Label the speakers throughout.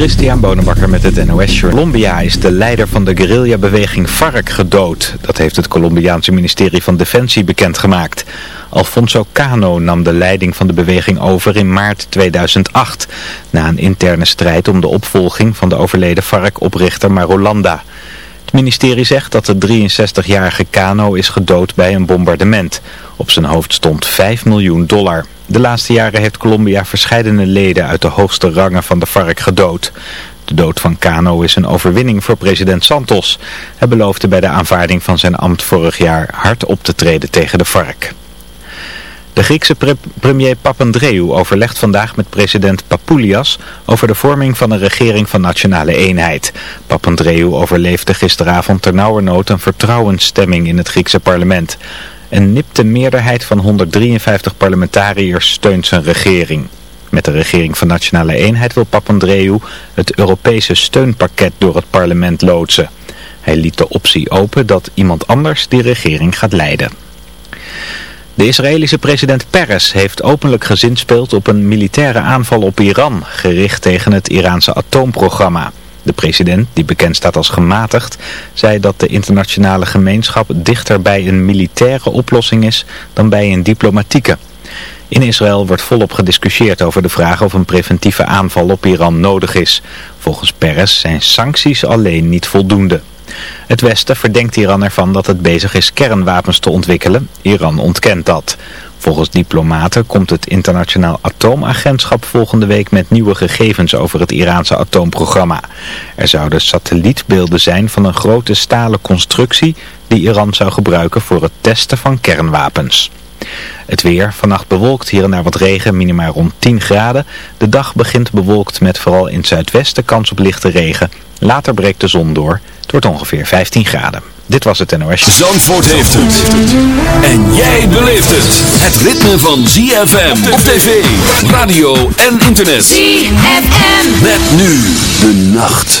Speaker 1: Christian Bonenbakker met het NOS. Colombia is de leider van de guerrillabeweging FARC gedood. Dat heeft het Colombiaanse ministerie van Defensie bekendgemaakt. Alfonso Cano nam de leiding van de beweging over in maart 2008... na een interne strijd om de opvolging van de overleden FARC-oprichter Marolanda. Het ministerie zegt dat de 63-jarige Cano is gedood bij een bombardement. Op zijn hoofd stond 5 miljoen dollar. De laatste jaren heeft Colombia verscheidene leden uit de hoogste rangen van de FARC gedood. De dood van Cano is een overwinning voor president Santos. Hij beloofde bij de aanvaarding van zijn ambt vorig jaar hard op te treden tegen de FARC. De Griekse premier Papandreou overlegt vandaag met president Papoulias over de vorming van een regering van nationale eenheid. Papandreou overleefde gisteravond ternauwernood een vertrouwensstemming in het Griekse parlement. Een nipte meerderheid van 153 parlementariërs steunt zijn regering. Met de regering van Nationale Eenheid wil Papandreou het Europese steunpakket door het parlement loodsen. Hij liet de optie open dat iemand anders die regering gaat leiden. De Israëlische president Peres heeft openlijk gezinspeeld op een militaire aanval op Iran, gericht tegen het Iraanse atoomprogramma. De president, die bekend staat als gematigd, zei dat de internationale gemeenschap dichter bij een militaire oplossing is dan bij een diplomatieke. In Israël wordt volop gediscussieerd over de vraag of een preventieve aanval op Iran nodig is. Volgens Peres zijn sancties alleen niet voldoende. Het Westen verdenkt Iran ervan dat het bezig is kernwapens te ontwikkelen. Iran ontkent dat. Volgens diplomaten komt het internationaal atoomagentschap volgende week met nieuwe gegevens over het Iraanse atoomprogramma. Er zouden satellietbeelden zijn van een grote stalen constructie die Iran zou gebruiken voor het testen van kernwapens. Het weer, vannacht bewolkt, hier en daar wat regen, minimaal rond 10 graden. De dag begint bewolkt met vooral in het zuidwesten kans op lichte regen. Later breekt de zon door. Het wordt ongeveer 15 graden. Dit was het NOS.
Speaker 2: Zandvoort heeft het. En jij beleeft het. Het ritme van ZFM op tv, radio en internet.
Speaker 3: ZFM.
Speaker 2: Met nu de nacht.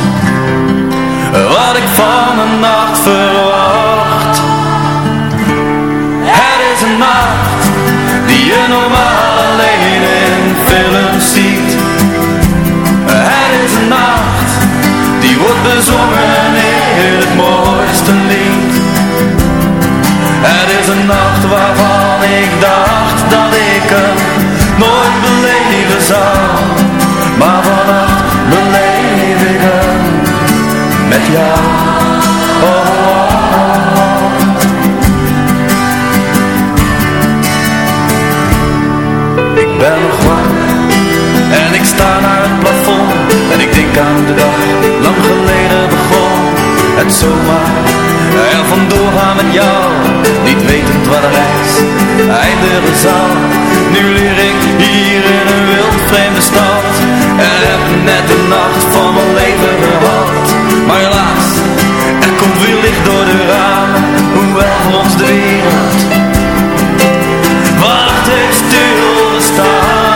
Speaker 3: Ik nooit beleven zou. Maar vannacht beleef ik met jou. Ik ben nog wakker en ik sta naar het plafond en ik denk aan de dag lang geleden begon Het zomaar er vandoor gaan met jou Niet wetend waar de reis eindigen zal. Nu leer ik hier in een wild vreemde stad En heb net de nacht van mijn leven gehad. Maar helaas, er komt weer licht door de ramen Hoewel voor ons de wereld Wacht heeft stilgestaan.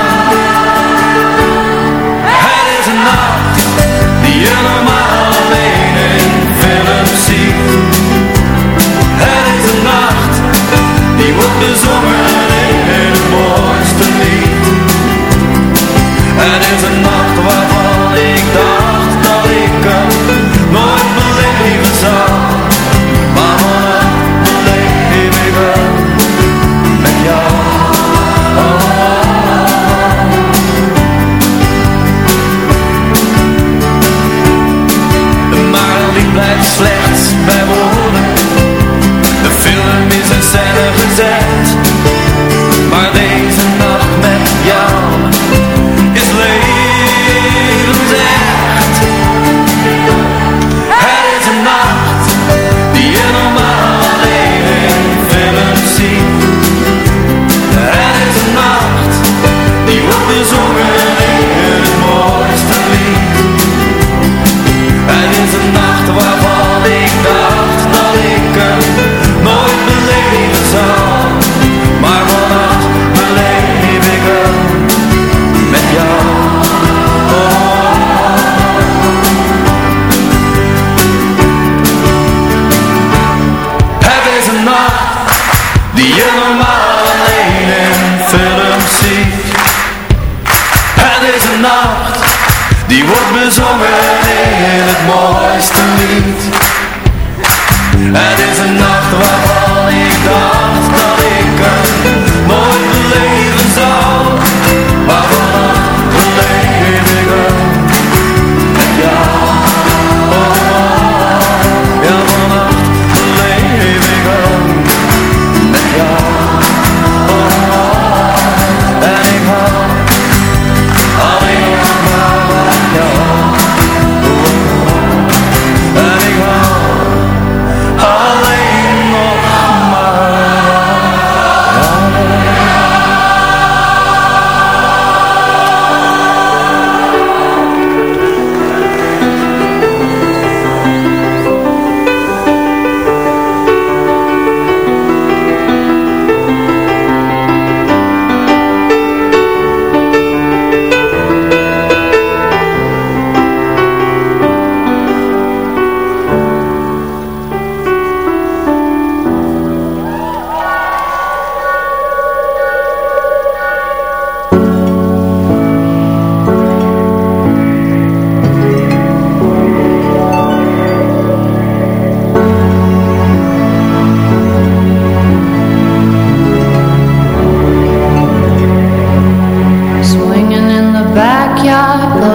Speaker 3: Je normaal alleen in film ziet.
Speaker 4: de zomer in het mooiste lied. Het is een nacht waarvan ik dacht dat ik hem nooit beleven zou. Maar vanaf beleef ik hem met jou. Oh, oh, oh. Maar het
Speaker 3: blijft slechts bij scène gezet.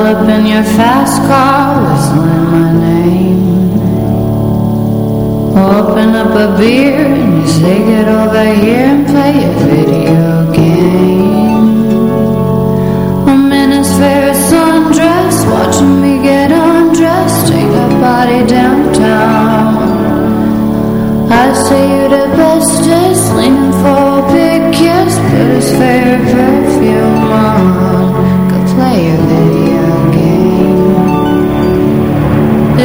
Speaker 3: up in your fast car whistling my name. Open up a beer and you say get over here and play a video game. I'm in his favorite sundress watching me get undressed Take a body downtown. I say you're the bestest Leaning for a big kiss Put his favorite perfume on.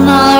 Speaker 2: tomorrow.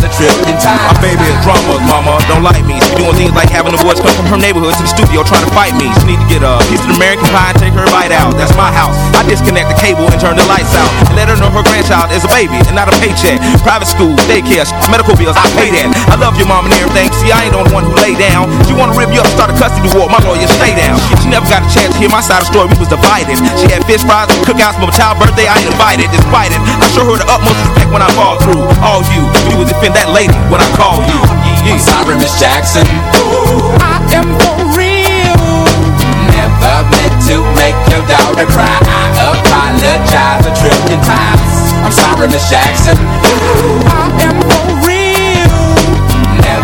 Speaker 5: times.
Speaker 6: My baby is drama, mama, don't like me. She doing things like having the boys come from her neighborhood to the studio trying to fight me. She need to get a piece of American pie and take her bite out. That's my house. I disconnect the cable and turn the lights out. And let her know her grandchild is a baby and not a paycheck. Private school, daycare, medical bills, I pay that. I love your mom and everything. See, I ain't the one who lay down. She wanna rip you up, start a custody war. My lawyer, stay down. She never got a chance to hear my side of the story. We was divided. She had fish fries and cookouts for my child's birthday. I ain't invited. Despite it, I show her the utmost respect when I fall through. All you, you would defend that lady when I call you.
Speaker 5: I'm sorry, Miss Jackson. Ooh, I am for real. Never meant to make your daughter cry. I apologize a trillion times. I'm sorry, Miss Jackson. Ooh, I am for real.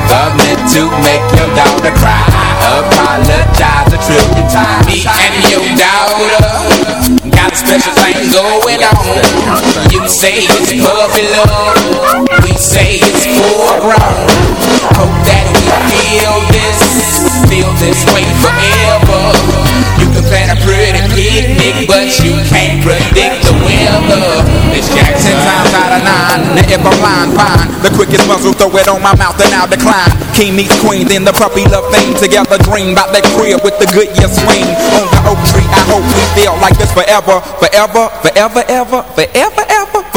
Speaker 5: Meant to make your daughter cry. Apologize a trillion times. Me and your daughter got a special thing going on. You say it's puppy love. We say it's foreground. Hope that we feel this, feel this way forever. You can plan a pretty picnic, but you can't predict the weather. It's Jackson times out of nine. Now if I'm lying, fine. The quickest muzzle, throw it on my mouth and I'll decline. King meets queen, then the puppy love thing. Together dream about that crib with the good year swing. On the oak tree, I hope we feel like this forever, forever, forever, ever, forever, ever.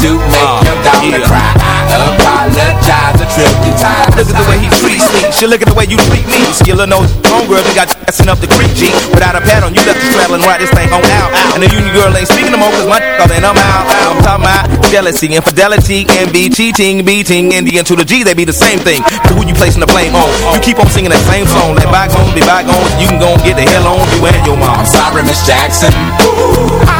Speaker 5: to make uh, your daughter cry. I apologize a trillion times.
Speaker 6: Look at the way he treats me. She look at the way you treat me. Skill no homegirl, you got passing up the creek, G. Without a pad on, you left the straddle and ride this thing on out. Ah. And the union girl ain't speaking no more, cause my call and I'm out. I'm talking about jealousy, infidelity, envy, cheating, beating, and the N to the G, they be the same thing. But who you placing the blame on? You keep on singing that same song. Let bygones be bygones, you can go and get the hell on you and your mom.
Speaker 5: I'm sorry, Miss Jackson. Ooh,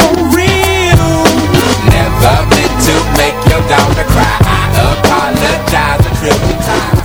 Speaker 5: Never meant to make your daughter cry. I apologize a trillion times.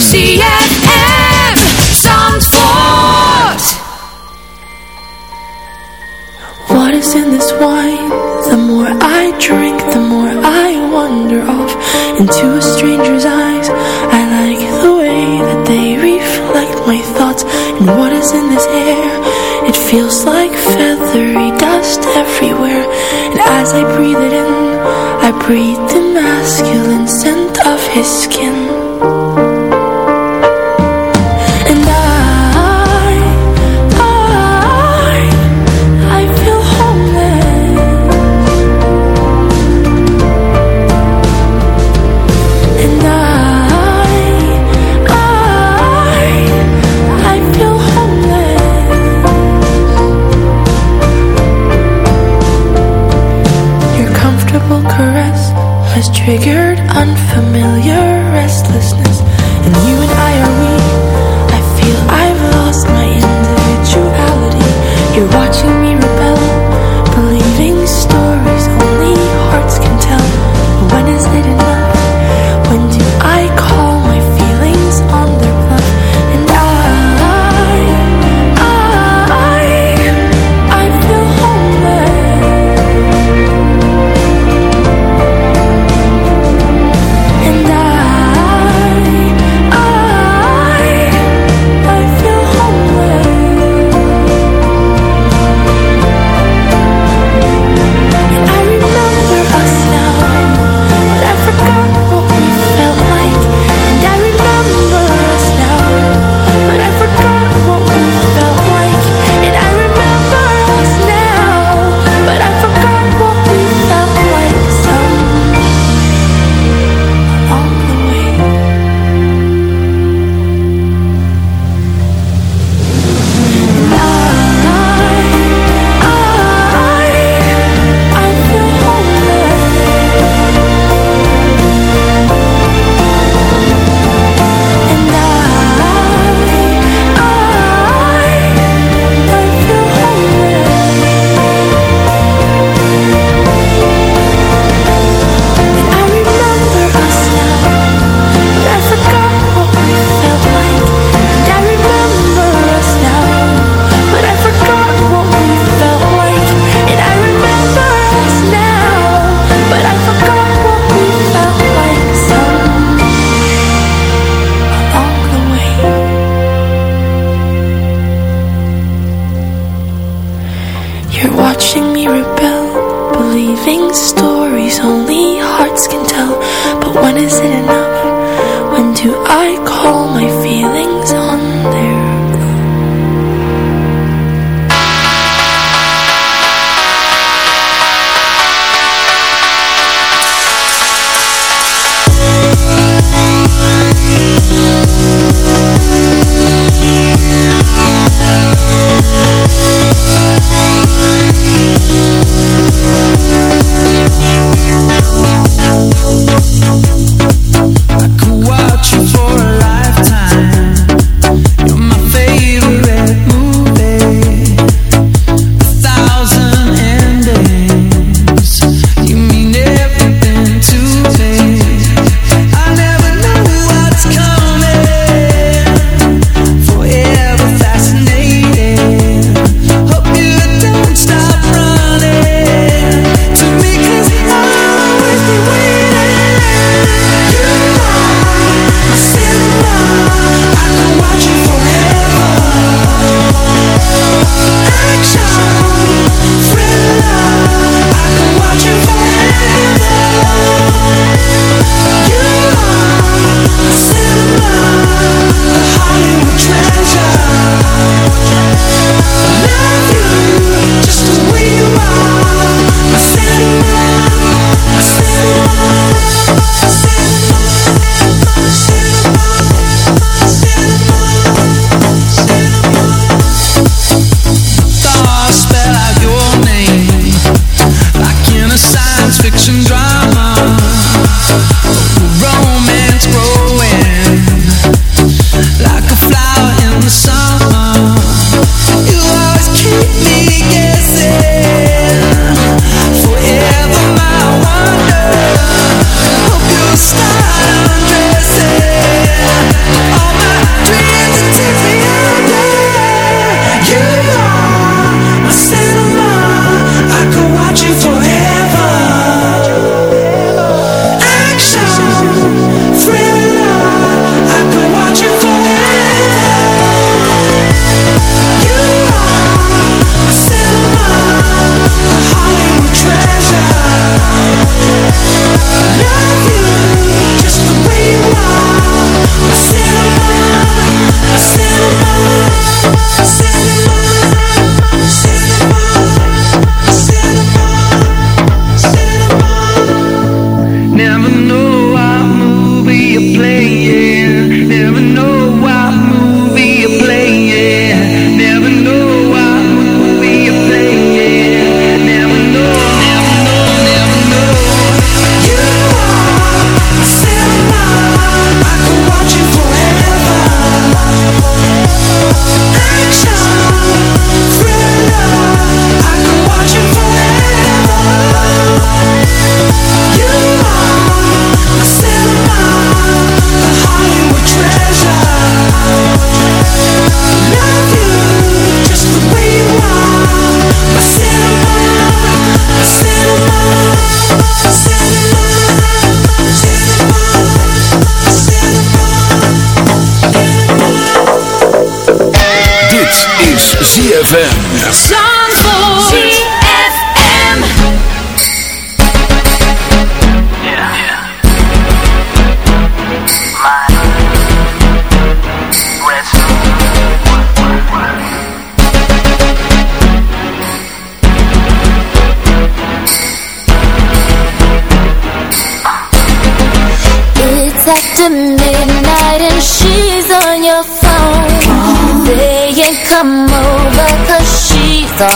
Speaker 7: sí.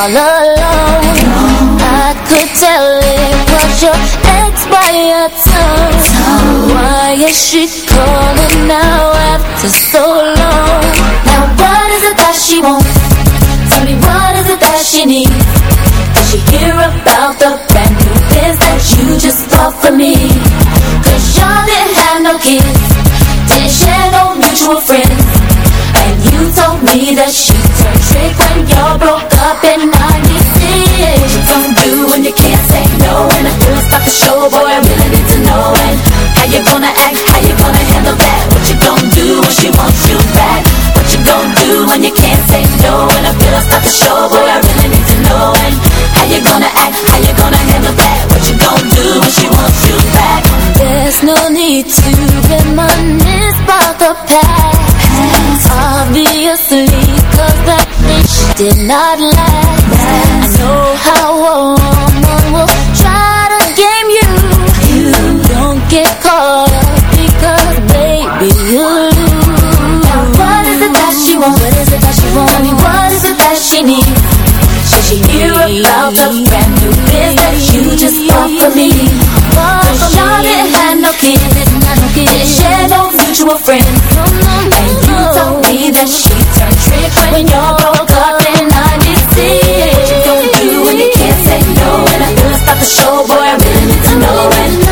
Speaker 7: all alone I could tell it was your ex by your tongue Why is she calling now after so long? Now what is it that she wants? Tell me what is it that she needs? Does she hear about the brand new biz that you just bought for me? 'Cause y'all didn't have no kids Didn't share no mutual friends told me that she a trick when y'all broke up in 96 What you gonna do when you can't say no And the feel it's to show, boy, I really need to know And how you gonna act, how you gonna handle that What you gonna do when she wants you back What you gonna do when you can't say no And the feel it's to show, boy, I really need to know And how you gonna act, how you gonna handle that What you gonna do when she wants you back There's no need to reminisce about the past. did not last. I know how a woman will try to game you. You don't get caught up because, baby, you lose. Now what is it that she wants? What is it that she wants? I mean, what is it that she needs? She, she knew about the brand new biz that you just bought for me. But y'all didn't no kids. Didn't, no kids. didn't share no mutual friends. No, no, no, and you told me that she turned tricks when you're broke up. show, boy, I really need to know
Speaker 8: it.